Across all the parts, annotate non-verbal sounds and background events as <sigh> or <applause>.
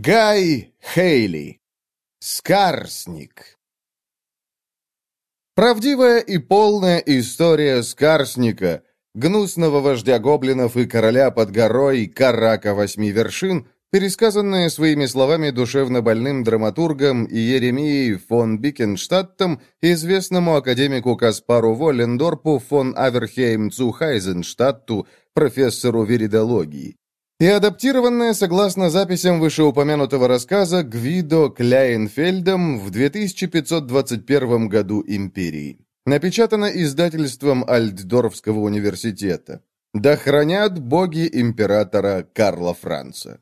Гай Хейли. Скарсник. Правдивая и полная история Скарсника, гнусного вождя гоблинов и короля под горой Карака Восьми Вершин, пересказанная своими словами душевно больным драматургом и Еремией фон Бикенштадтом, известному академику Каспару Воллендорпу фон Аверхейм цу Хайзенштадту, профессору виридологии и адаптированная согласно записям вышеупомянутого рассказа Гвидо Кляйнфельдом в 2521 году империи. Напечатано издательством Альтдорфского университета. Да хранят боги императора Карла Франца.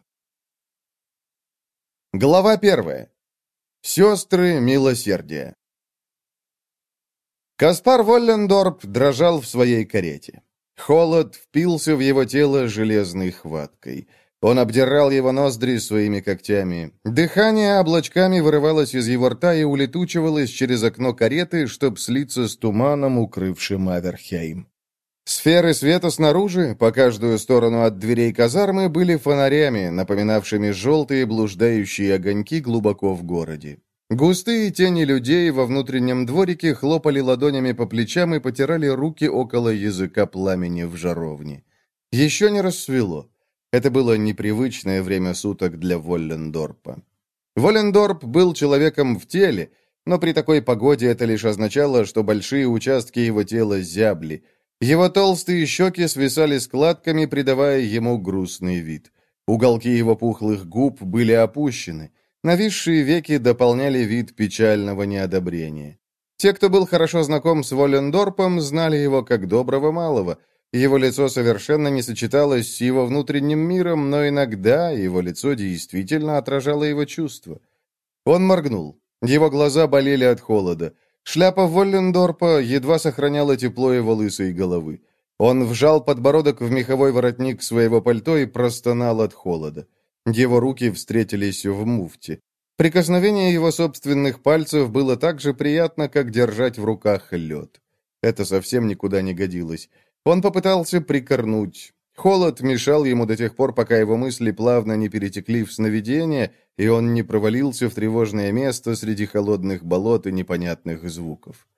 Глава первая. Сестры милосердия. Каспар Воллендорп дрожал в своей карете. Холод впился в его тело железной хваткой. Он обдирал его ноздри своими когтями. Дыхание облачками вырывалось из его рта и улетучивалось через окно кареты, чтобы слиться с туманом, укрывшим Аверхейм. Сферы света снаружи, по каждую сторону от дверей казармы, были фонарями, напоминавшими желтые блуждающие огоньки глубоко в городе. Густые тени людей во внутреннем дворике хлопали ладонями по плечам и потирали руки около языка пламени в жаровне. Еще не рассвело. Это было непривычное время суток для Воллендорпа. Воллендорп был человеком в теле, но при такой погоде это лишь означало, что большие участки его тела зябли. Его толстые щеки свисали складками, придавая ему грустный вид. Уголки его пухлых губ были опущены. Нависшие веки дополняли вид печального неодобрения. Те, кто был хорошо знаком с Волендорпом, знали его как доброго малого. Его лицо совершенно не сочеталось с его внутренним миром, но иногда его лицо действительно отражало его чувства. Он моргнул. Его глаза болели от холода. Шляпа Воллендорпа едва сохраняла тепло его лысой головы. Он вжал подбородок в меховой воротник своего пальто и простонал от холода. Его руки встретились в муфте. Прикосновение его собственных пальцев было так же приятно, как держать в руках лед. Это совсем никуда не годилось. Он попытался прикорнуть. Холод мешал ему до тех пор, пока его мысли плавно не перетекли в сновидение, и он не провалился в тревожное место среди холодных болот и непонятных звуков.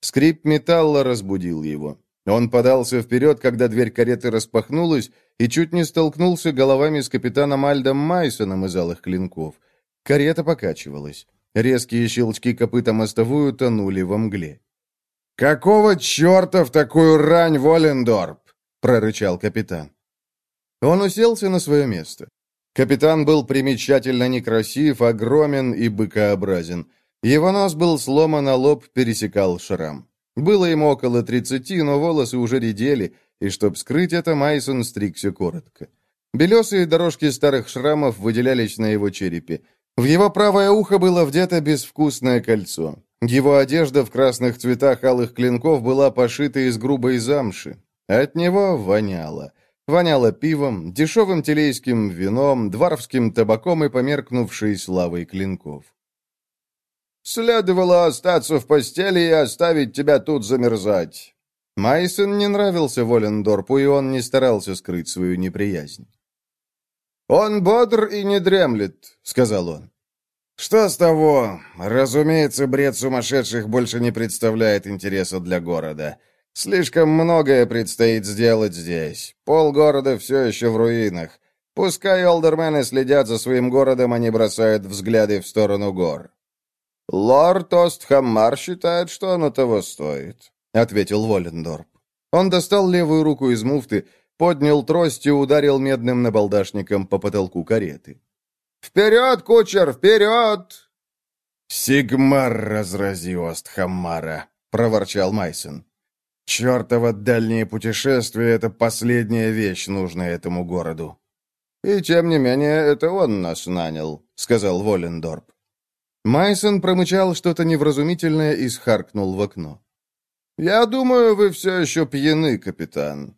Скрип металла разбудил его. Он подался вперед, когда дверь кареты распахнулась, и чуть не столкнулся головами с капитаном Альдом Майсоном из алых клинков. Карета покачивалась. Резкие щелчки копыта мостовую тонули во мгле. «Какого черта в такую рань, Волендорп?» — прорычал капитан. Он уселся на свое место. Капитан был примечательно некрасив, огромен и быкообразен. Его нос был сломан, а лоб пересекал шрам. Было ему около тридцати, но волосы уже редели, и чтобы скрыть это, Майсон стригся коротко. Белесые дорожки старых шрамов выделялись на его черепе. В его правое ухо было вдето безвкусное кольцо. Его одежда в красных цветах алых клинков была пошита из грубой замши. От него воняло. Воняло пивом, дешевым телейским вином, дворфским табаком и померкнувшей славой клинков. Следовало остаться в постели и оставить тебя тут замерзать». Майсон не нравился Волендорпу, и он не старался скрыть свою неприязнь. «Он бодр и не дремлет», — сказал он. «Что с того? Разумеется, бред сумасшедших больше не представляет интереса для города. Слишком многое предстоит сделать здесь. Пол города все еще в руинах. Пускай олдермены следят за своим городом, они бросают взгляды в сторону гор. «Лорд Остхаммар считает, что оно того стоит», — ответил Воллендорп. Он достал левую руку из муфты, поднял трость и ударил медным набалдашником по потолку кареты. «Вперед, кучер, вперед!» «Сигмар разрази Остхаммара», — проворчал Майсон. «Чертово дальнее путешествие — это последняя вещь, нужная этому городу». «И тем не менее, это он нас нанял», — сказал Воллендорп. Майсон промычал что-то невразумительное и схаркнул в окно. «Я думаю, вы все еще пьяны, капитан».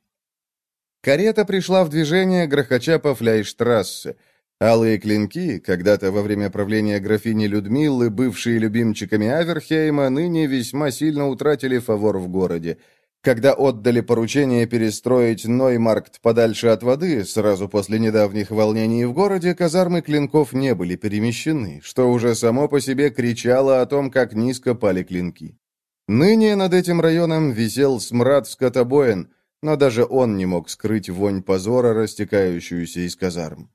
Карета пришла в движение, грохоча по фляйштрассе. Алые клинки, когда-то во время правления графини Людмилы, бывшие любимчиками Аверхейма, ныне весьма сильно утратили фавор в городе. Когда отдали поручение перестроить Ноймаркт подальше от воды, сразу после недавних волнений в городе, казармы клинков не были перемещены, что уже само по себе кричало о том, как низко пали клинки. Ныне над этим районом висел смрад скотобоин, но даже он не мог скрыть вонь позора, растекающуюся из казарм.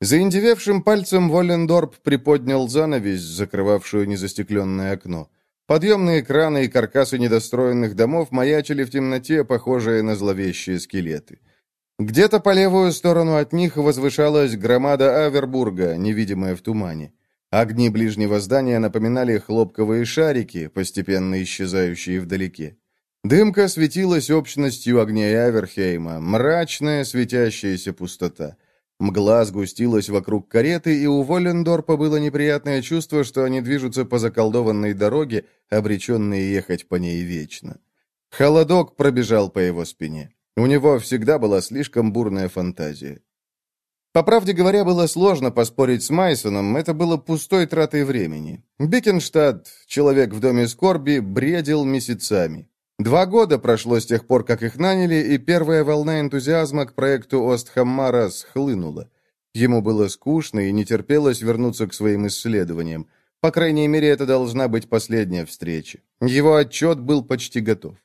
Заиндевевшим пальцем Воллендорп приподнял занавесь, закрывавшую незастекленное окно. Подъемные краны и каркасы недостроенных домов маячили в темноте, похожие на зловещие скелеты. Где-то по левую сторону от них возвышалась громада Авербурга, невидимая в тумане. Огни ближнего здания напоминали хлопковые шарики, постепенно исчезающие вдалеке. Дымка светилась общностью огней Аверхейма, мрачная светящаяся пустота. Мгла сгустилась вокруг кареты, и у Воллендорпа было неприятное чувство, что они движутся по заколдованной дороге, обреченные ехать по ней вечно. Холодок пробежал по его спине. У него всегда была слишком бурная фантазия. По правде говоря, было сложно поспорить с Майсоном, это было пустой тратой времени. Бикенштадт, человек в доме скорби, бредил месяцами. Два года прошло с тех пор, как их наняли, и первая волна энтузиазма к проекту Остхаммара схлынула. Ему было скучно и не терпелось вернуться к своим исследованиям. По крайней мере, это должна быть последняя встреча. Его отчет был почти готов.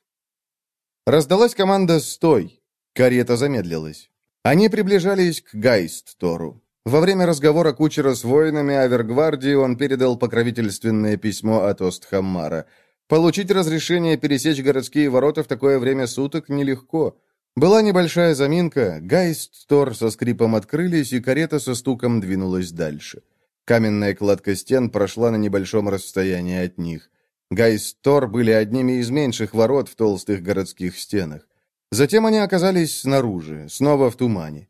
Раздалась команда «Стой!». Карета замедлилась. Они приближались к Гайст-Тору. Во время разговора кучера с воинами Авергвардии он передал покровительственное письмо от Остхаммара – Получить разрешение пересечь городские ворота в такое время суток нелегко. Была небольшая заминка, гайст-тор со скрипом открылись, и карета со стуком двинулась дальше. Каменная кладка стен прошла на небольшом расстоянии от них. Гайст-тор были одними из меньших ворот в толстых городских стенах. Затем они оказались снаружи, снова в тумане.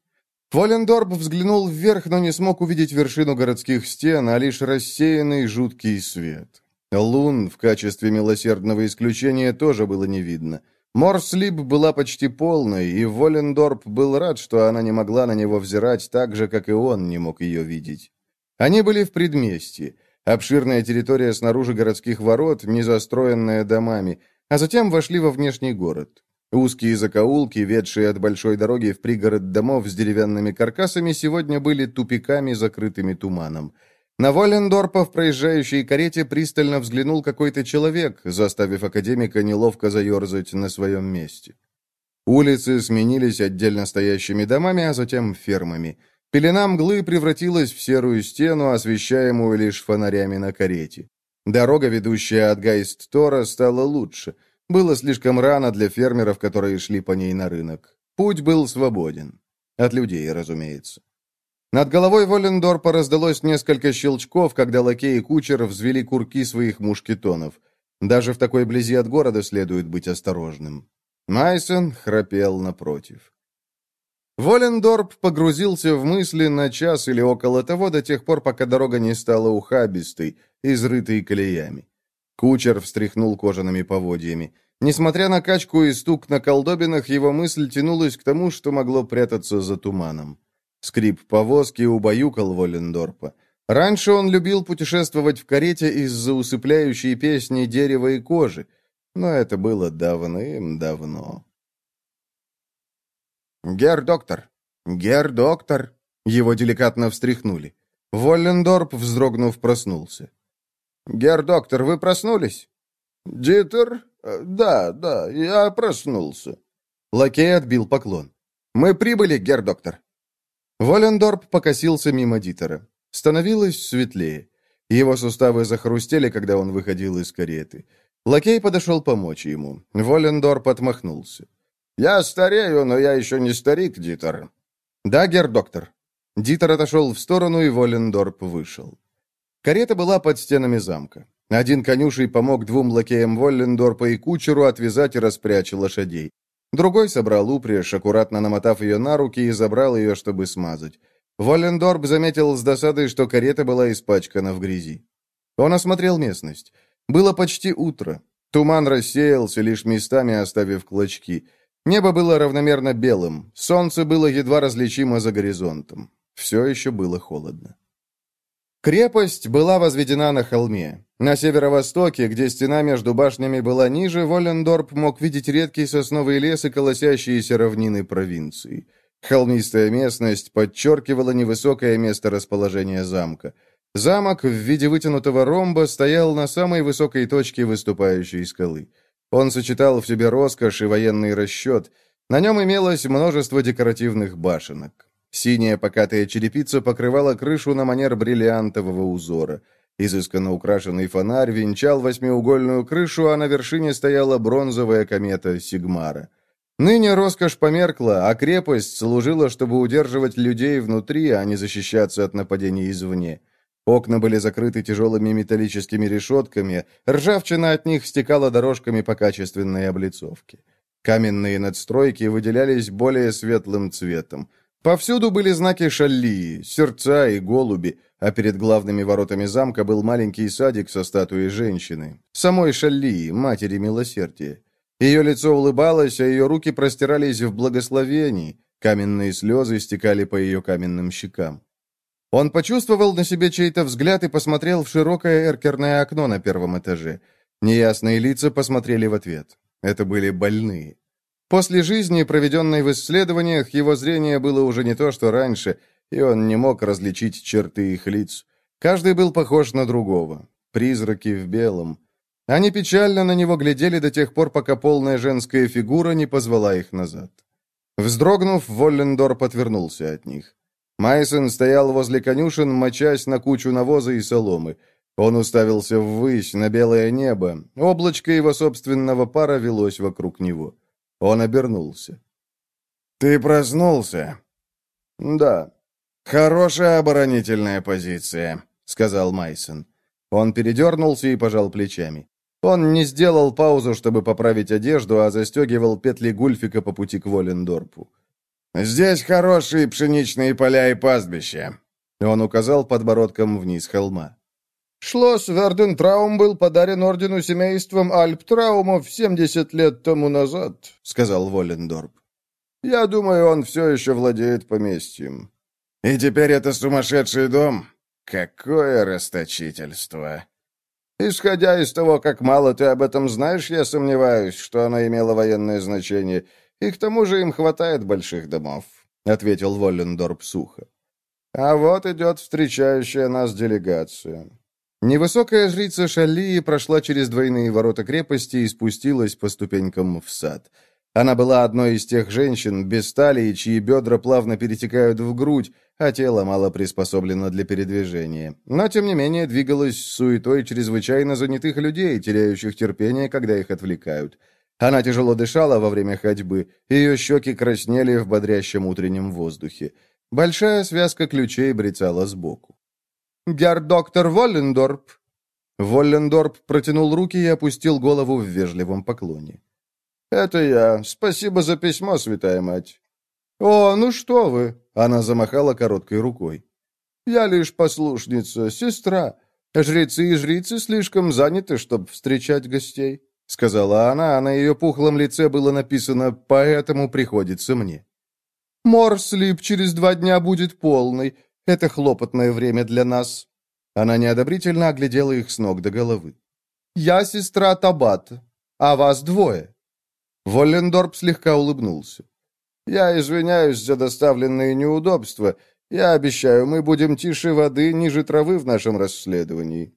Фолендорп взглянул вверх, но не смог увидеть вершину городских стен, а лишь рассеянный жуткий свет. Лун в качестве милосердного исключения тоже было не видно. Морслип была почти полной, и Волендорп был рад, что она не могла на него взирать так же, как и он не мог ее видеть. Они были в предместье. Обширная территория снаружи городских ворот, не застроенная домами, а затем вошли во внешний город. Узкие закоулки, ведшие от большой дороги в пригород домов с деревянными каркасами, сегодня были тупиками, закрытыми туманом. На Воллендорпа в проезжающей карете пристально взглянул какой-то человек, заставив академика неловко заерзать на своем месте. Улицы сменились отдельно стоящими домами, а затем фермами. Пелена мглы превратилась в серую стену, освещаемую лишь фонарями на карете. Дорога, ведущая от Гайст-Тора, стала лучше. Было слишком рано для фермеров, которые шли по ней на рынок. Путь был свободен. От людей, разумеется. Над головой Воллендорпа раздалось несколько щелчков, когда лакей и кучер взвели курки своих мушкетонов. Даже в такой близи от города следует быть осторожным. Майсон храпел напротив. Воллендорп погрузился в мысли на час или около того, до тех пор, пока дорога не стала ухабистой, изрытой колеями. Кучер встряхнул кожаными поводьями. Несмотря на качку и стук на колдобинах, его мысль тянулась к тому, что могло прятаться за туманом. Скрип повозки убаюкал Воллендорпа. Раньше он любил путешествовать в карете из-за усыпляющей песни дерева и кожи, но это было давным-давно. «Гер-доктор! Гер-доктор!» Его деликатно встряхнули. Воллендорп, вздрогнув, проснулся. «Гер-доктор, вы проснулись?» «Дитер? Да, да, я проснулся». Лакей отбил поклон. «Мы прибыли, гер-доктор». Волендорп покосился мимо Дитера. Становилось светлее. Его суставы захрустели, когда он выходил из кареты. Лакей подошел помочь ему. Волендорп отмахнулся. «Я старею, но я еще не старик, Дитер». «Да, гер-доктор». Дитер отошел в сторону, и Волендорп вышел. Карета была под стенами замка. Один конюшей помог двум лакеям Воллендорпа и кучеру отвязать и распрячь лошадей. Другой собрал упряжь, аккуратно намотав ее на руки и забрал ее, чтобы смазать. Воллендорп заметил с досадой, что карета была испачкана в грязи. Он осмотрел местность. Было почти утро. Туман рассеялся, лишь местами оставив клочки. Небо было равномерно белым, солнце было едва различимо за горизонтом. Все еще было холодно. Крепость была возведена на холме. На северо-востоке, где стена между башнями была ниже, Воллендорп мог видеть редкий сосновый лес и колосящиеся равнины провинции. Холмистая местность подчеркивала невысокое место расположения замка. Замок в виде вытянутого ромба стоял на самой высокой точке выступающей скалы. Он сочетал в себе роскошь и военный расчет. На нем имелось множество декоративных башенок. Синяя покатая черепица покрывала крышу на манер бриллиантового узора. Изысканно украшенный фонарь венчал восьмиугольную крышу, а на вершине стояла бронзовая комета Сигмара. Ныне роскошь померкла, а крепость служила, чтобы удерживать людей внутри, а не защищаться от нападений извне. Окна были закрыты тяжелыми металлическими решетками, ржавчина от них стекала дорожками по качественной облицовке. Каменные надстройки выделялись более светлым цветом. Повсюду были знаки шаллии, сердца и голуби, а перед главными воротами замка был маленький садик со статуей женщины, самой шаллии, матери милосердия. Ее лицо улыбалось, а ее руки простирались в благословении, каменные слезы стекали по ее каменным щекам. Он почувствовал на себе чей-то взгляд и посмотрел в широкое эркерное окно на первом этаже. Неясные лица посмотрели в ответ. Это были больные. После жизни, проведенной в исследованиях, его зрение было уже не то, что раньше, и он не мог различить черты их лиц. Каждый был похож на другого. Призраки в белом. Они печально на него глядели до тех пор, пока полная женская фигура не позвала их назад. Вздрогнув, Воллендор отвернулся от них. Майсон стоял возле конюшен, мочась на кучу навоза и соломы. Он уставился ввысь, на белое небо. Облачко его собственного пара велось вокруг него. Он обернулся. «Ты проснулся?» «Да». «Хорошая оборонительная позиция», — сказал Майсон. Он передернулся и пожал плечами. Он не сделал паузу, чтобы поправить одежду, а застегивал петли гульфика по пути к Волендорпу. «Здесь хорошие пшеничные поля и пастбища», — он указал подбородком вниз холма. Шлосс Вердентраум был подарен ордену семейством Альптраумов 70 лет тому назад», — сказал Воллендорп. «Я думаю, он все еще владеет поместьем». «И теперь это сумасшедший дом? Какое расточительство!» «Исходя из того, как мало ты об этом знаешь, я сомневаюсь, что оно имело военное значение, и к тому же им хватает больших домов», — ответил Воллендорп сухо. «А вот идет встречающая нас делегация. Невысокая жрица Шалии прошла через двойные ворота крепости и спустилась по ступенькам в сад. Она была одной из тех женщин, без талии, чьи бедра плавно перетекают в грудь, а тело мало приспособлено для передвижения. Но, тем не менее, двигалась с суетой чрезвычайно занятых людей, теряющих терпение, когда их отвлекают. Она тяжело дышала во время ходьбы, ее щеки краснели в бодрящем утреннем воздухе. Большая связка ключей брецала сбоку. «Герр доктор Воллендорп!» Воллендорп протянул руки и опустил голову в вежливом поклоне. «Это я. Спасибо за письмо, святая мать». «О, ну что вы!» — она замахала короткой рукой. «Я лишь послушница, сестра. Жрецы и жрицы слишком заняты, чтобы встречать гостей», — сказала она, а на ее пухлом лице было написано «поэтому приходится мне». «Морслип через два дня будет полный. Это хлопотное время для нас». Она неодобрительно оглядела их с ног до головы. «Я сестра Табат, а вас двое». Воллендорп слегка улыбнулся. «Я извиняюсь за доставленные неудобства. Я обещаю, мы будем тише воды, ниже травы в нашем расследовании».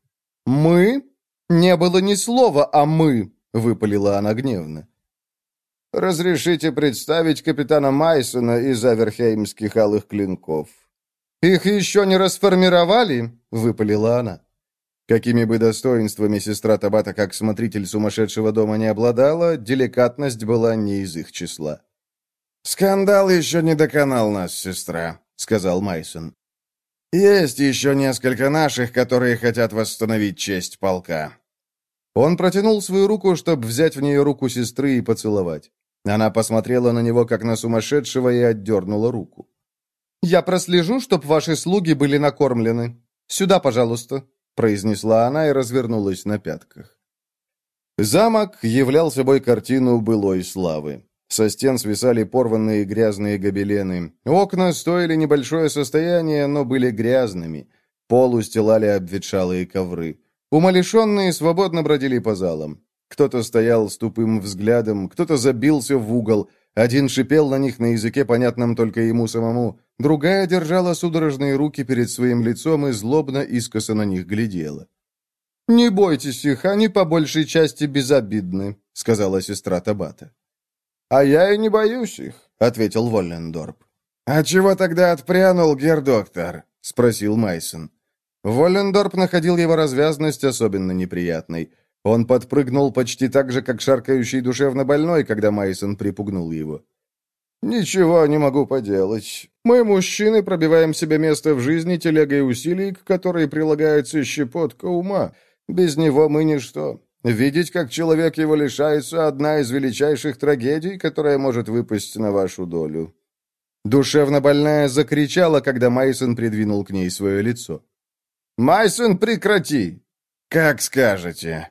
«Мы? Не было ни слова а мы», — выпалила она гневно. «Разрешите представить капитана Майсона из Аверхеймских алых клинков». «Их еще не расформировали?» — выпалила она. Какими бы достоинствами сестра Табата как смотритель сумасшедшего дома не обладала, деликатность была не из их числа. «Скандал еще не доконал нас, сестра», — сказал Майсон. «Есть еще несколько наших, которые хотят восстановить честь полка». Он протянул свою руку, чтобы взять в нее руку сестры и поцеловать. Она посмотрела на него, как на сумасшедшего, и отдернула руку. «Я прослежу, чтоб ваши слуги были накормлены. Сюда, пожалуйста», — произнесла она и развернулась на пятках. Замок являл собой картину былой славы. Со стен свисали порванные грязные гобелены. Окна стоили небольшое состояние, но были грязными. Пол устилали обветшалые ковры. Умалишенные свободно бродили по залам. Кто-то стоял с тупым взглядом, кто-то забился в угол, один шипел на них на языке, понятном только ему самому, другая держала судорожные руки перед своим лицом и злобно искоса на них глядела. «Не бойтесь их, они по большей части безобидны», — сказала сестра Табата. «А я и не боюсь их», — ответил Воллендорп. «А чего тогда отпрянул, гердоктор?» — спросил Майсон. Воллендорп находил его развязность особенно неприятной. Он подпрыгнул почти так же, как шаркающий душевно больной, когда Майсон припугнул его. «Ничего не могу поделать. Мы, мужчины, пробиваем себе место в жизни телегой усилий, к которой прилагается щепотка ума. Без него мы ничто. Видеть, как человек его лишается, одна из величайших трагедий, которая может выпасть на вашу долю». Душевно больная закричала, когда Майсон придвинул к ней свое лицо. «Майсон, прекрати!» «Как скажете!»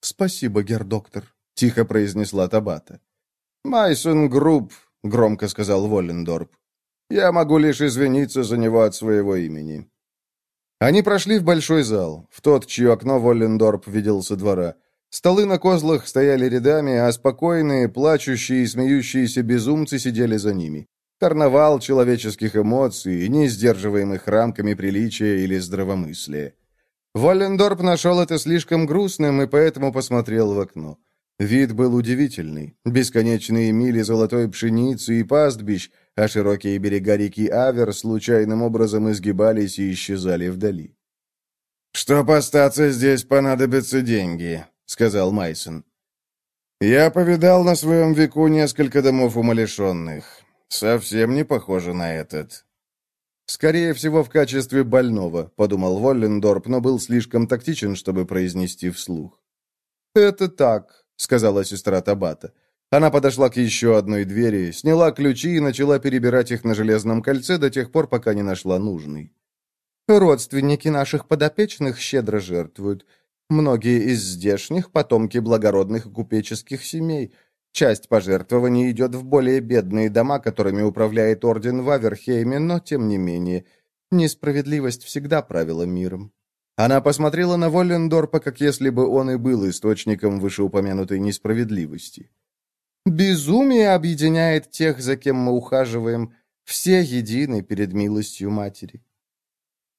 «Спасибо, гердоктор», — тихо произнесла Табата. «Майсон груб», — громко сказал Воллендорп. «Я могу лишь извиниться за него от своего имени». Они прошли в большой зал, в тот, чье окно Воллендорп видел со двора. Столы на козлах стояли рядами, а спокойные, плачущие и смеющиеся безумцы сидели за ними. Карнавал человеческих эмоций, не сдерживаемых рамками приличия или здравомыслия. Воллендорп нашел это слишком грустным и поэтому посмотрел в окно. Вид был удивительный. Бесконечные мили золотой пшеницы и пастбищ, а широкие берега реки Авер случайным образом изгибались и исчезали вдали. «Чтоб остаться здесь, понадобятся деньги», — сказал Майсон. «Я повидал на своем веку несколько домов умалишенных. Совсем не похоже на этот. «Скорее всего, в качестве больного», — подумал Воллендорп, но был слишком тактичен, чтобы произнести вслух. «Это так», — сказала сестра Табата. Она подошла к еще одной двери, сняла ключи и начала перебирать их на железном кольце до тех пор, пока не нашла нужный. «Родственники наших подопечных щедро жертвуют. Многие из здешних — потомки благородных купеческих семей». Часть пожертвований идет в более бедные дома, которыми управляет орден в Аверхейме, но, тем не менее, несправедливость всегда правила миром. Она посмотрела на Воллендорпа, как если бы он и был источником вышеупомянутой несправедливости. «Безумие объединяет тех, за кем мы ухаживаем, все едины перед милостью матери».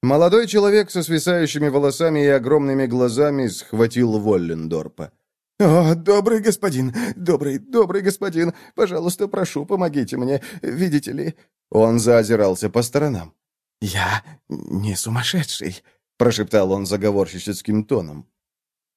Молодой человек со свисающими волосами и огромными глазами схватил Воллендорпа. «О, добрый господин, добрый, добрый господин, пожалуйста, прошу, помогите мне, видите ли...» Он заозирался по сторонам. «Я не сумасшедший», — прошептал он заговорщическим тоном.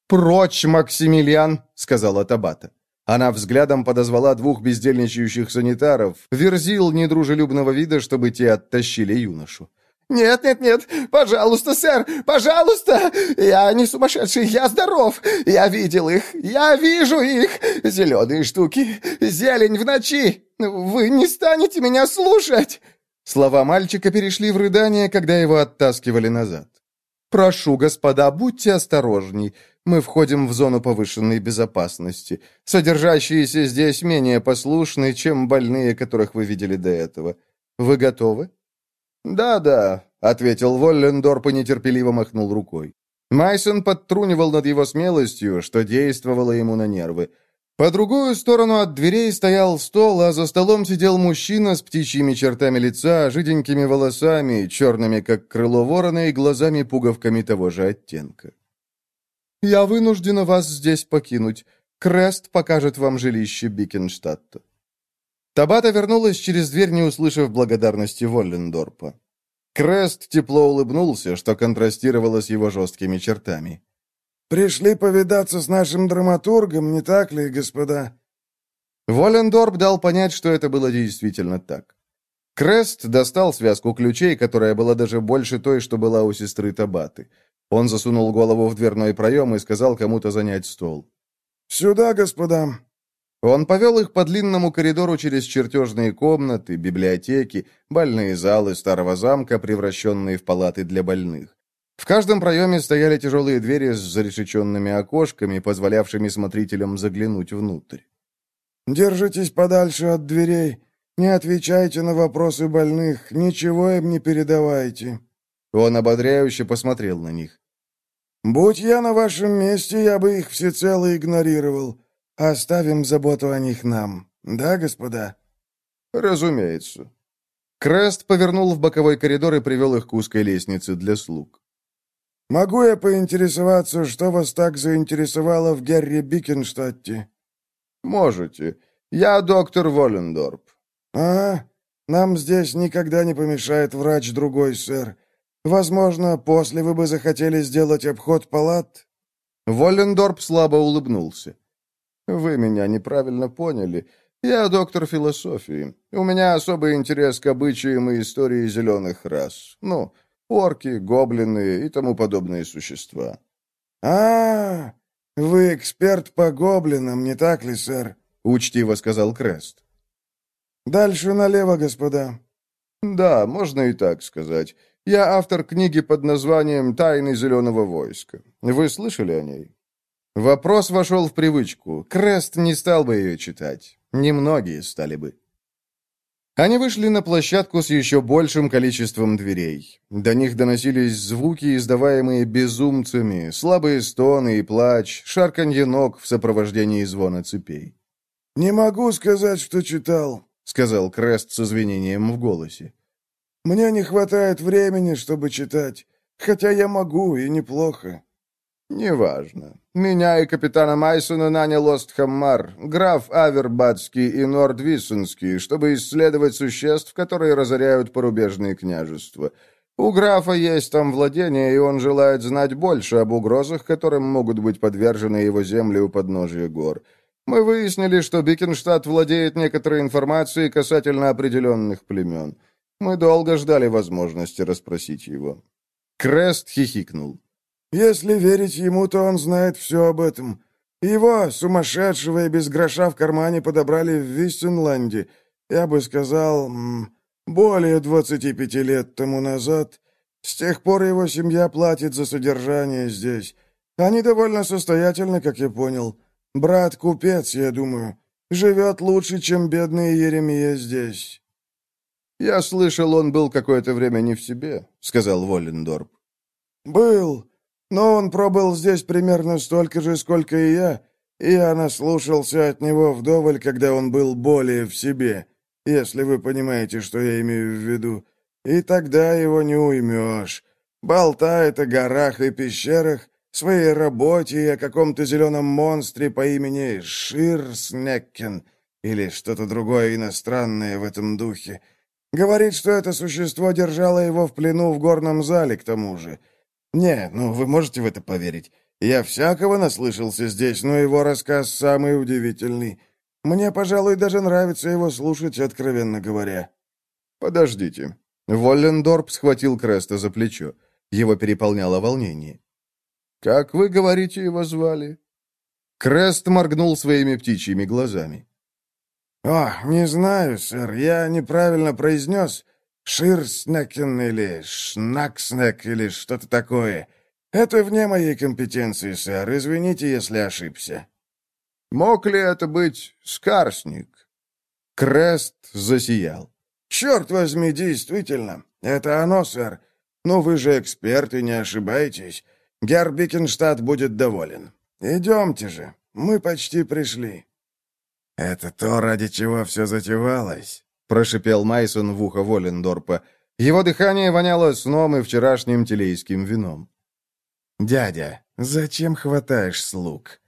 «Прочь, Максимилиан!» — сказала Табата. Она взглядом подозвала двух бездельничающих санитаров, верзил недружелюбного вида, чтобы те оттащили юношу. «Нет, нет, нет! Пожалуйста, сэр! Пожалуйста! Я не сумасшедший, я здоров! Я видел их! Я вижу их! Зеленые штуки! Зелень в ночи! Вы не станете меня слушать!» Слова мальчика перешли в рыдание, когда его оттаскивали назад. «Прошу, господа, будьте осторожней. Мы входим в зону повышенной безопасности. Содержащиеся здесь менее послушны, чем больные, которых вы видели до этого. Вы готовы?» «Да-да», — ответил Воллендорп и нетерпеливо махнул рукой. Майсон подтрунивал над его смелостью, что действовало ему на нервы. По другую сторону от дверей стоял стол, а за столом сидел мужчина с птичьими чертами лица, жиденькими волосами, черными, как крыло ворона, и глазами-пуговками того же оттенка. «Я вынуждена вас здесь покинуть. Крест покажет вам жилище Бикенштадта». Табата вернулась через дверь, не услышав благодарности Воллендорпа. Крест тепло улыбнулся, что контрастировало с его жесткими чертами. «Пришли повидаться с нашим драматургом, не так ли, господа?» Воллендорп дал понять, что это было действительно так. Крест достал связку ключей, которая была даже больше той, что была у сестры Табаты. Он засунул голову в дверной проем и сказал кому-то занять стол. «Сюда, господа. Он повел их по длинному коридору через чертежные комнаты, библиотеки, больные залы старого замка, превращенные в палаты для больных. В каждом проеме стояли тяжелые двери с зарешеченными окошками, позволявшими смотрителям заглянуть внутрь. «Держитесь подальше от дверей, не отвечайте на вопросы больных, ничего им не передавайте». Он ободряюще посмотрел на них. Будь я на вашем месте, я бы их всецело игнорировал. Оставим заботу о них нам. Да, господа?» «Разумеется». Крест повернул в боковой коридор и привел их к узкой лестнице для слуг. «Могу я поинтересоваться, что вас так заинтересовало в Герри Бикенштадте?» «Можете. Я доктор Воллендорп». «А, нам здесь никогда не помешает врач другой, сэр. Возможно, после вы бы захотели сделать обход палат?» Воллендорп слабо улыбнулся. «Вы меня неправильно поняли. Я доктор философии. У меня особый интерес к обычаям и истории зеленых рас. Ну, орки, гоблины и тому подобные существа». А, -а, -а вы эксперт по гоблинам, не так ли, сэр?» — учтиво сказал Крест. «Дальше налево, господа». «Да, можно и так сказать. Я автор книги под названием «Тайны зеленого войска». Вы слышали о ней?» Вопрос вошел в привычку. Крест не стал бы ее читать. Немногие стали бы. Они вышли на площадку с еще большим количеством дверей. До них доносились звуки, издаваемые безумцами, слабые стоны и плач, шарканье ног в сопровождении звона цепей. «Не могу сказать, что читал», — сказал Крест с извинением в голосе. «Мне не хватает времени, чтобы читать, хотя я могу, и неплохо». «Неважно. Меня и капитана Майсона нанял Остхаммар, граф Авербадский и Нордвиссенский, чтобы исследовать существ, которые разоряют порубежные княжества. У графа есть там владение, и он желает знать больше об угрозах, которым могут быть подвержены его земли у подножия гор. Мы выяснили, что Бикенштадт владеет некоторой информацией касательно определенных племен. Мы долго ждали возможности расспросить его». Крест хихикнул. Если верить ему, то он знает все об этом. Его, сумасшедшего и без гроша в кармане, подобрали в Виссенланде, я бы сказал, более 25 лет тому назад. С тех пор его семья платит за содержание здесь. Они довольно состоятельны, как я понял. Брат купец, я думаю. Живет лучше, чем бедный Еремия здесь. «Я слышал, он был какое-то время не в себе», — сказал Воллендорп. «Был. Но он пробыл здесь примерно столько же, сколько и я, и я наслушался от него вдоволь, когда он был более в себе, если вы понимаете, что я имею в виду. И тогда его не уймешь. Болтает о горах и пещерах, своей работе и о каком-то зеленом монстре по имени Ширснеккен или что-то другое иностранное в этом духе. Говорит, что это существо держало его в плену в горном зале, к тому же. «Не, ну вы можете в это поверить. Я всякого наслышался здесь, но его рассказ самый удивительный. Мне, пожалуй, даже нравится его слушать, откровенно говоря». «Подождите». Воллендорп схватил Креста за плечо. Его переполняло волнение. «Как вы говорите, его звали?» Крест моргнул своими птичьими глазами. «О, не знаю, сэр, я неправильно произнес. Ширснекен или Шнакснек или что-то такое. Это вне моей компетенции, сэр. Извините, если ошибся». «Мог ли это быть Скарсник?» Крест засиял. «Черт возьми, действительно. Это оно, сэр. Но вы же эксперт и не ошибаетесь. Герр Бикенштадт будет доволен. Идемте же. Мы почти пришли». «Это то, ради чего все затевалось?» — прошипел Майсон в ухо Воллендорпа. Его дыхание воняло сном и вчерашним телейским вином. «Дядя, зачем хватаешь слуг?»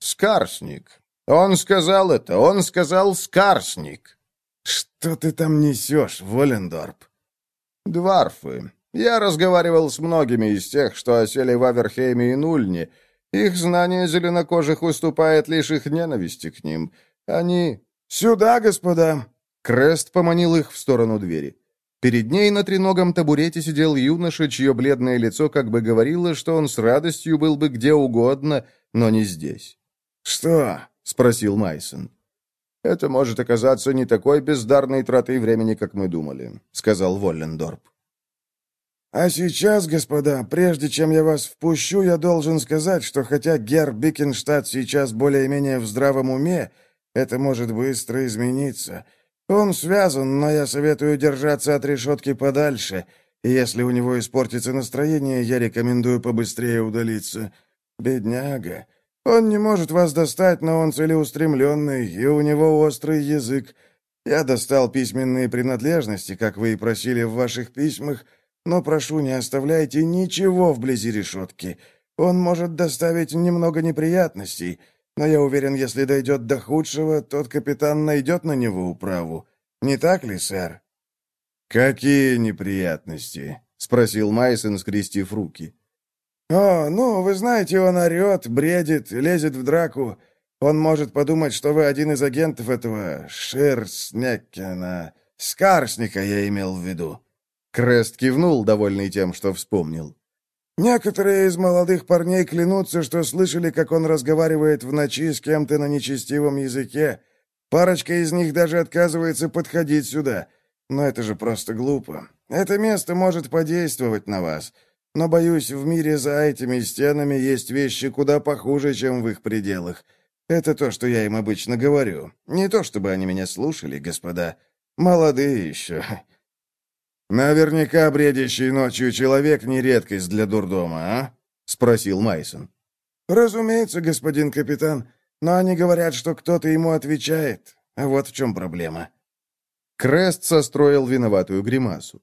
«Скарсник. Он сказал это. Он сказал Скарсник». «Что ты там несешь, Воллендорп?» «Дварфы. Я разговаривал с многими из тех, что осели в Аверхейме и Нульне. Их знание зеленокожих уступает лишь их ненависти к ним. Они...» «Сюда, господа!» Крест поманил их в сторону двери. Перед ней на треногом табурете сидел юноша, чье бледное лицо как бы говорило, что он с радостью был бы где угодно, но не здесь. «Что?» — спросил Майсон. «Это может оказаться не такой бездарной тратой времени, как мы думали», — сказал Воллендорп. «А сейчас, господа, прежде чем я вас впущу, я должен сказать, что хотя Герр Бикенштадт сейчас более-менее в здравом уме, это может быстро измениться». Он связан, но я советую держаться от решетки подальше. если у него испортится настроение, я рекомендую побыстрее удалиться. Бедняга. Он не может вас достать, но он целеустремленный, и у него острый язык. Я достал письменные принадлежности, как вы и просили в ваших письмах, но прошу, не оставляйте ничего вблизи решетки. Он может доставить немного неприятностей, но я уверен, если дойдет до худшего, тот капитан найдет на него управу. Не так ли, сэр?» «Какие неприятности?» — спросил Майсон, скрестив руки. «О, ну, вы знаете, он орет, бредит, лезет в драку. Он может подумать, что вы один из агентов этого Шерстнекена. Скарсника я имел в виду». Крест кивнул, довольный тем, что вспомнил. «Некоторые из молодых парней клянутся, что слышали, как он разговаривает в ночи с кем-то на нечестивом языке. Парочка из них даже отказывается подходить сюда. Но это же просто глупо. Это место может подействовать на вас. Но, боюсь, в мире за этими стенами есть вещи куда похуже, чем в их пределах. Это то, что я им обычно говорю. Не то, чтобы они меня слушали, господа. Молодые еще. Наверняка бредящий ночью человек не редкость для дурдома, а? Спросил Майсон. Разумеется, господин капитан. Но они говорят, что кто-то ему отвечает. А вот в чем проблема. Крест состроил виноватую гримасу.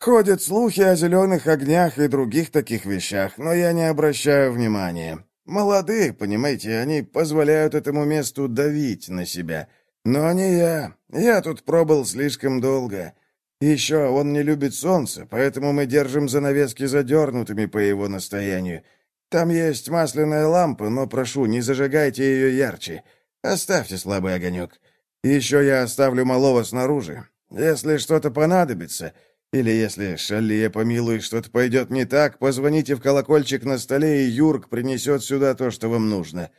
Ходят слухи о зеленых огнях и других таких вещах, но я не обращаю внимания. Молодые, понимаете, они позволяют этому месту давить на себя. Но не я. Я тут пробыл слишком долго. Еще он не любит солнце, поэтому мы держим занавески задернутыми по его настоянию. Там есть масляная лампа, но прошу, не зажигайте ее ярче. Оставьте слабый огонек. Еще я оставлю малого снаружи. Если что-то понадобится, или если, шалия помилуй, что-то пойдет не так, позвоните в колокольчик на столе, и Юрк принесет сюда то, что вам нужно.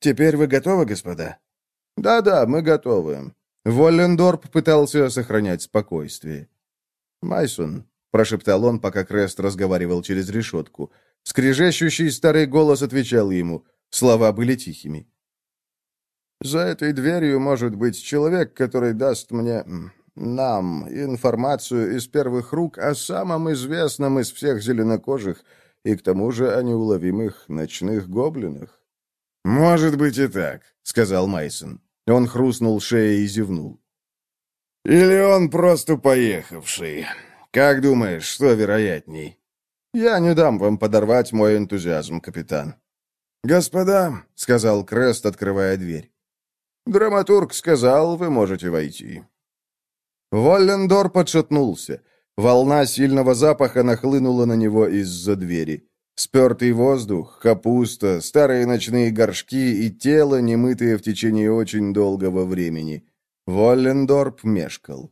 Теперь вы готовы, господа?» «Да-да, мы готовы». Воллендорп пытался сохранять спокойствие. «Майсон», — прошептал он, пока Крест разговаривал через решетку. Скрежещущий старый голос отвечал ему. Слова были тихими. «За этой дверью может быть человек, который даст мне нам информацию из первых рук о самом известном из всех зеленокожих и к тому же о неуловимых ночных гоблинах. «Может быть и так», — сказал Майсон. Он хрустнул шеей и зевнул. «Или он просто поехавший. Как думаешь, что вероятней?» «Я не дам вам подорвать мой энтузиазм, капитан». «Господа», — сказал Крест, открывая дверь. «Драматург сказал, вы можете войти». Воллендор подшатнулся. Волна сильного запаха нахлынула на него из-за двери. Спертый воздух, капуста, старые ночные горшки и тело, немытые в течение очень долгого времени. Воллендорп мешкал.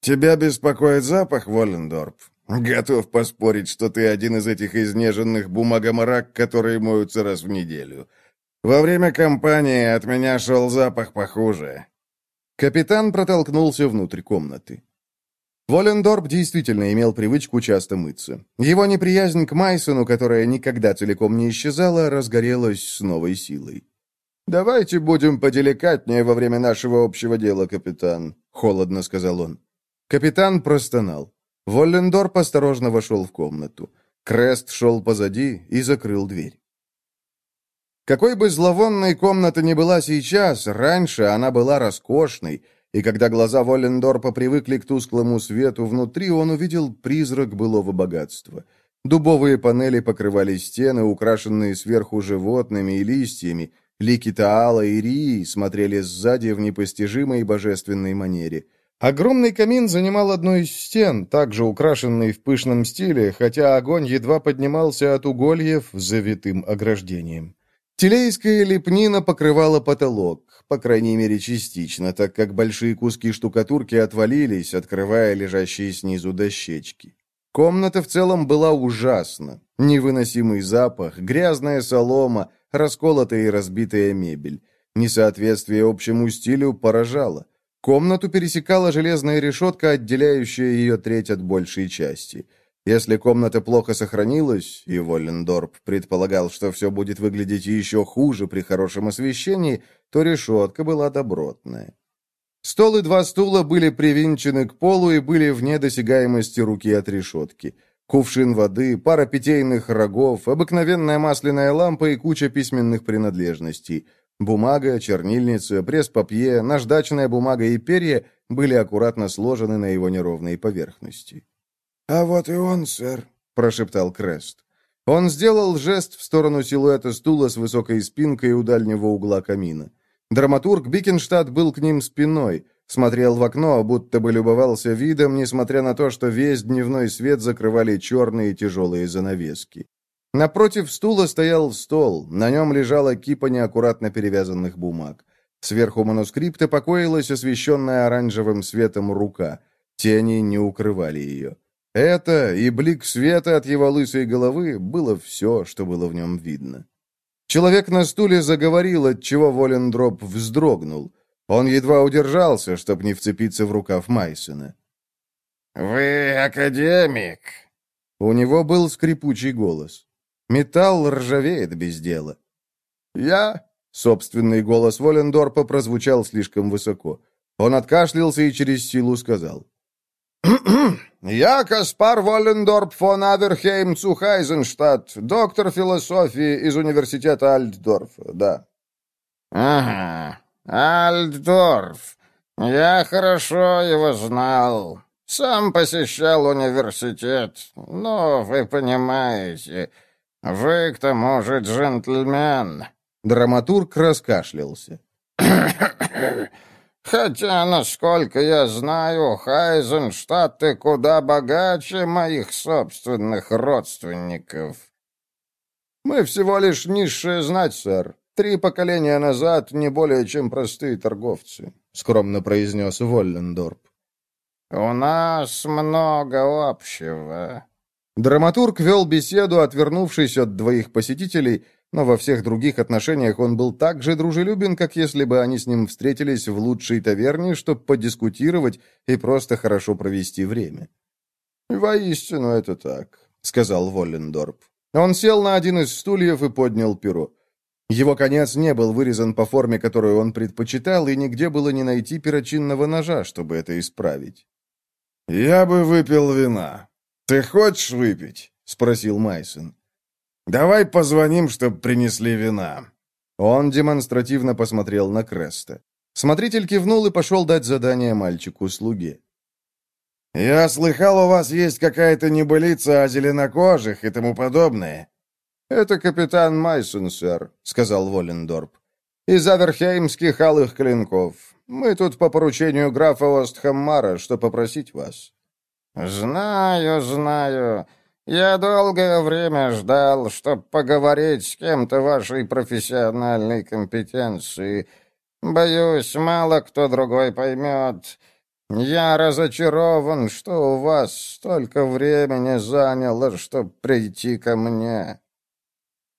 «Тебя беспокоит запах, Воллендорп? Готов поспорить, что ты один из этих изнеженных бумагомрак, которые моются раз в неделю. Во время кампании от меня шел запах похуже. Капитан протолкнулся внутрь комнаты. Волендорп действительно имел привычку часто мыться. Его неприязнь к Майсону, которая никогда целиком не исчезала, разгорелась с новой силой. «Давайте будем поделикатнее во время нашего общего дела, капитан», — холодно сказал он. Капитан простонал. Воллендорп осторожно вошел в комнату. Крест шел позади и закрыл дверь. Какой бы зловонной комната ни была сейчас, раньше она была роскошной, и когда глаза Воллендорпа привыкли к тусклому свету внутри, он увидел призрак былого богатства. Дубовые панели покрывали стены, украшенные сверху животными и листьями. Лики Таала и Рии смотрели сзади в непостижимой божественной манере. Огромный камин занимал одну из стен, также украшенный в пышном стиле, хотя огонь едва поднимался от угольев завитым ограждением. Телейская лепнина покрывала потолок, по крайней мере частично, так как большие куски штукатурки отвалились, открывая лежащие снизу дощечки. Комната в целом была ужасна. Невыносимый запах, грязная солома, расколотая и разбитая мебель. Несоответствие общему стилю поражало. Комнату пересекала железная решетка, отделяющая ее треть от большей части – если комната плохо сохранилась, и Воллендорп предполагал, что все будет выглядеть еще хуже при хорошем освещении, то решетка была добротная. Стол и два стула были привинчены к полу и были вне досягаемости руки от решетки. Кувшин воды, пара питейных рогов, обыкновенная масляная лампа и куча письменных принадлежностей. Бумага, чернильница, пресс-папье, наждачная бумага и перья были аккуратно сложены на его неровной поверхности. «А вот и он, сэр», — прошептал Крест. Он сделал жест в сторону силуэта стула с высокой спинкой у дальнего угла камина. Драматург Бикенштадт был к ним спиной, смотрел в окно, будто бы любовался видом, несмотря на то, что весь дневной свет закрывали черные тяжелые занавески. Напротив стула стоял стол, на нем лежала кипа неаккуратно перевязанных бумаг. Сверху манускрипта покоилась освещенная оранжевым светом рука. Тени не укрывали ее. Это и блик света от его лысой головы было все, что было в нем видно. Человек на стуле заговорил, отчего Волендроп вздрогнул. Он едва удержался, чтобы не вцепиться в рукав Майсона. «Вы академик?» У него был скрипучий голос. Металл ржавеет без дела. «Я?» — собственный голос Волендорпа прозвучал слишком высоко. Он откашлялся и через силу сказал. «Я Каспар Воллендорп фон Аверхейм Цухайзенштадт, доктор философии из университета Альтдорфа, да». «Ага, Альтдорф. Я хорошо его знал. Сам посещал университет. Но вы понимаете, вы к тому же джентльмен». Драматург раскашлялся. <coughs> Хотя, насколько я знаю, Хайзенштадты куда богаче моих собственных родственников. Мы всего лишь низшая знать, сэр. Три поколения назад не более чем простые торговцы, скромно произнес Воллендорп. У нас много общего. Драматург вел беседу, отвернувшись от двоих посетителей, но во всех других отношениях он был так же дружелюбен, как если бы они с ним встретились в лучшей таверне, чтобы подискутировать и просто хорошо провести время. «Воистину это так», — сказал Воллендорп. Он сел на один из стульев и поднял перо. Его конец не был вырезан по форме, которую он предпочитал, и нигде было не найти перочинного ножа, чтобы это исправить. «Я бы выпил вина. Ты хочешь выпить?» — спросил Майсон. «Давай позвоним, чтобы принесли вина». Он демонстративно посмотрел на Креста. Смотритель кивнул и пошел дать задание мальчику-слуге. «Я слыхал, у вас есть какая-то небылица о зеленокожих и тому подобное». «Это капитан Майсон, сэр», — сказал Воллендорп. «Из Аверхеймских алых клинков. Мы тут по поручению графа Остхаммара, что попросить вас». «Знаю, знаю. Я долгое время ждал, чтобы поговорить с кем-то вашей профессиональной компетенции. Боюсь, мало кто другой поймет. Я разочарован, что у вас столько времени заняло, чтобы прийти ко мне».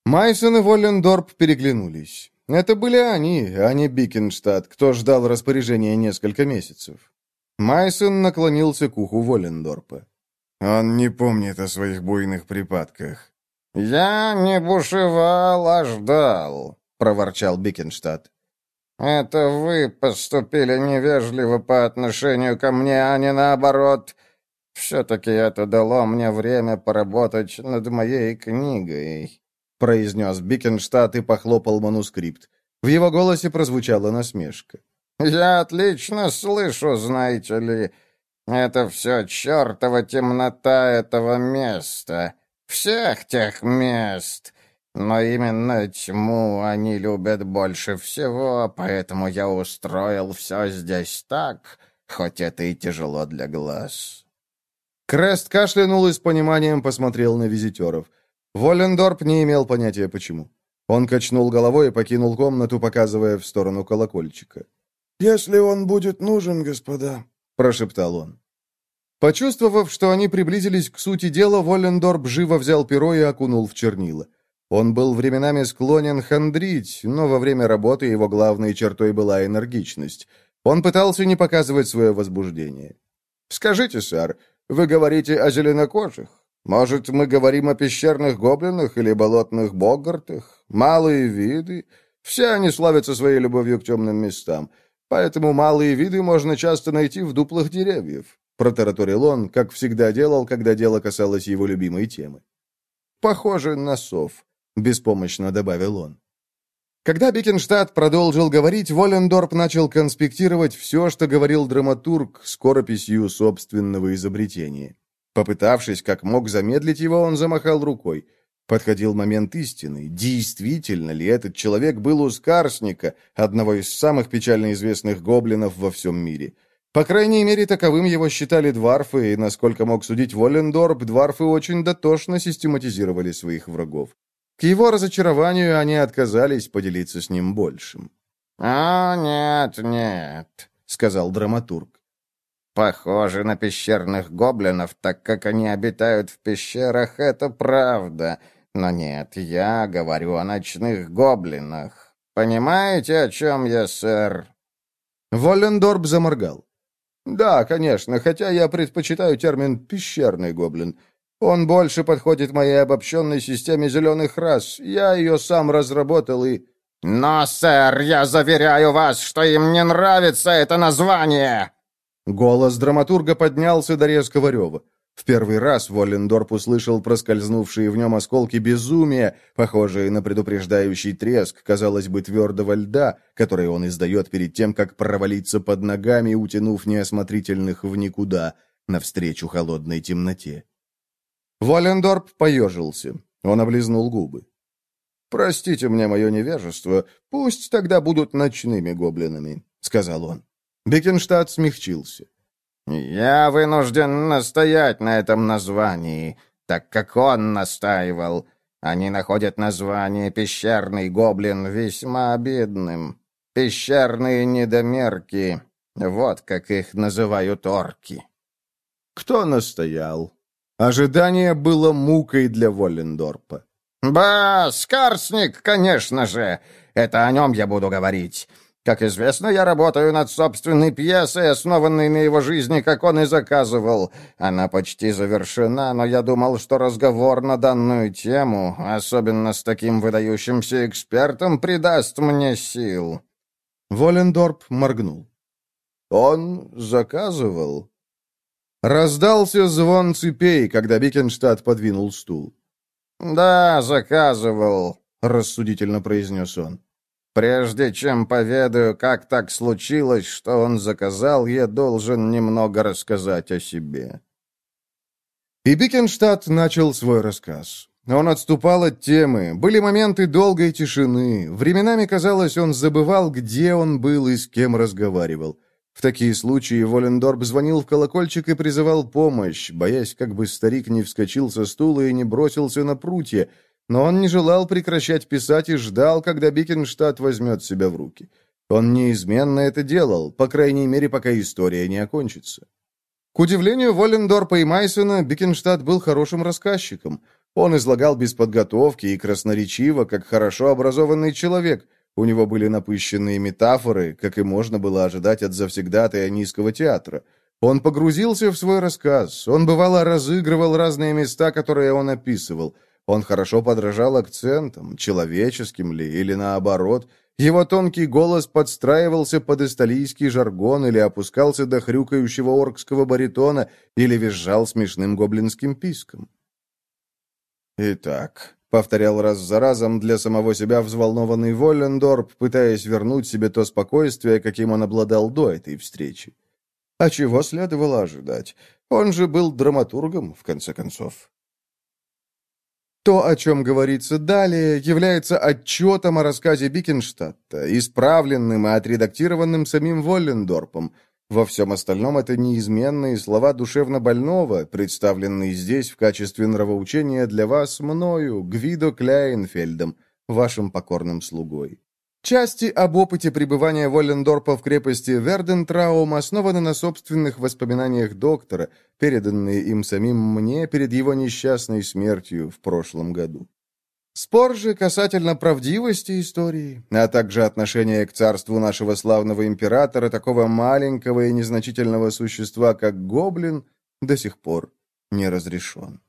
Майсон и Воллендорп переглянулись. Это были они, а не Бикенштадт, кто ждал распоряжения несколько месяцев. Майсон наклонился к уху Воллендорпа. Он не помнит о своих буйных припадках. «Я не бушевал, а ждал», — проворчал Бикенштадт. «Это вы поступили невежливо по отношению ко мне, а не наоборот. Все-таки это дало мне время поработать над моей книгой», — произнес Бикенштадт и похлопал манускрипт. В его голосе прозвучала насмешка. «Я отлично слышу, знаете ли. Это все чертова темнота этого места. Всех тех мест. Но именно тьму они любят больше всего, поэтому я устроил все здесь так, хоть это и тяжело для глаз». Крест кашлянул и с пониманием посмотрел на визитеров. Воллендорп не имел понятия почему. Он качнул головой и покинул комнату, показывая в сторону колокольчика. «Если он будет нужен, господа», — прошептал он. Почувствовав, что они приблизились к сути дела, Воллендорп живо взял перо и окунул в чернила. Он был временами склонен хандрить, но во время работы его главной чертой была энергичность. Он пытался не показывать свое возбуждение. «Скажите, сэр, вы говорите о зеленокожих? Может, мы говорим о пещерных гоблинах или болотных богартах? Малые виды? Все они славятся своей любовью к темным местам. поэтому малые виды можно часто найти в дуплах деревьев», протараторил он, как всегда делал, когда дело касалось его любимой темы. «Похоже на сов», — беспомощно добавил он. Когда Бекенштадт продолжил говорить, Воллендорп начал конспектировать все, что говорил драматург, скорописью собственного изобретения. Попытавшись как мог замедлить его, он замахал рукой. Подходил момент истины. Действительно ли этот человек был у Скарсника, одного из самых печально известных гоблинов во всем мире? По крайней мере, таковым его считали дварфы, и, насколько мог судить Воллендорп, дварфы очень дотошно систематизировали своих врагов. К его разочарованию они отказались поделиться с ним большим. «О, нет, нет», — сказал драматург. «Похоже на пещерных гоблинов, так как они обитают в пещерах, это правда. Но нет, я говорю о ночных гоблинах. Понимаете, о чем я, сэр?» Воллендорп заморгал. «Да, конечно, хотя я предпочитаю термин «пещерный гоблин». Он больше подходит моей обобщенной системе зеленых рас. Я ее сам разработал и...» «Но, сэр, я заверяю вас, что им не нравится это название!» Голос драматурга поднялся до резкого рева. В первый раз Воллендорп услышал проскользнувшие в нем осколки безумия, похожие на предупреждающий треск, казалось бы, твердого льда, который он издает перед тем, как провалиться под ногами, утянув неосмотрительных в никуда, навстречу холодной темноте. Воллендорп поежился. Он облизнул губы. «Простите мне мое невежество, пусть тогда будут ночными гоблинами», — сказал он. Бекенштадт смягчился. «Я вынужден настоять на этом названии, так как он настаивал. Они находят название «Пещерный гоблин» весьма обидным. «Пещерные недомерки» — вот как их называют орки». «Кто настоял?» Ожидание было мукой для Воллендорпа. «Ба, Скарсник, конечно же! Это о нем я буду говорить. Как известно, я работаю над собственной пьесой, основанной на его жизни, как он и заказывал. Она почти завершена, но я думал, что разговор на данную тему, особенно с таким выдающимся экспертом, придаст мне сил». Волендорп моргнул. «Он заказывал?» Раздался звон цепей, когда Бикенштадт подвинул стул. «Да, заказывал», — рассудительно произнес он. Прежде чем поведаю, как так случилось, что он заказал, я должен немного рассказать о себе». И Бикенштадт начал свой рассказ. Он отступал от темы, были моменты долгой тишины, временами, казалось, он забывал, где он был и с кем разговаривал. В такие случаи Волендорп звонил в колокольчик и призывал помощь, боясь, как бы старик не вскочил со стула и не бросился на прутья, но он не желал прекращать писать и ждал, когда Бикенштадт возьмет себя в руки. Он неизменно это делал, по крайней мере, пока история не окончится. К удивлению Воллендорпа и Майсона, Бикенштадт был хорошим рассказчиком. Он излагал без подготовки и красноречиво, как хорошо образованный человек. У него были напыщенные метафоры, как и можно было ожидать от завсегдатая низкого театра. Он погрузился в свой рассказ. Он, бывало, разыгрывал разные места, которые он описывал – он хорошо подражал акцентам, человеческим ли, или наоборот. Его тонкий голос подстраивался под эсталийский жаргон или опускался до хрюкающего оркского баритона или визжал смешным гоблинским писком. «Итак», — повторял раз за разом для самого себя взволнованный Воллендорп, пытаясь вернуть себе то спокойствие, каким он обладал до этой встречи. А чего следовало ожидать? Он же был драматургом, в конце концов. То, о чем говорится далее, является отчетом о рассказе Бикенштадта, исправленным и отредактированным самим Воллендорпом. Во всем остальном это неизменные слова душевно больного, представленные здесь в качестве нравоучения для вас мною, Гвидо Кляйнфельдом, вашим покорным слугой. Части об опыте пребывания Воллендорпа в крепости Вердентраум основаны на собственных воспоминаниях доктора, переданные им самим мне перед его несчастной смертью в прошлом году. Спор же касательно правдивости истории, а также отношения к царству нашего славного императора, такого маленького и незначительного существа, как гоблин, до сих пор не разрешен.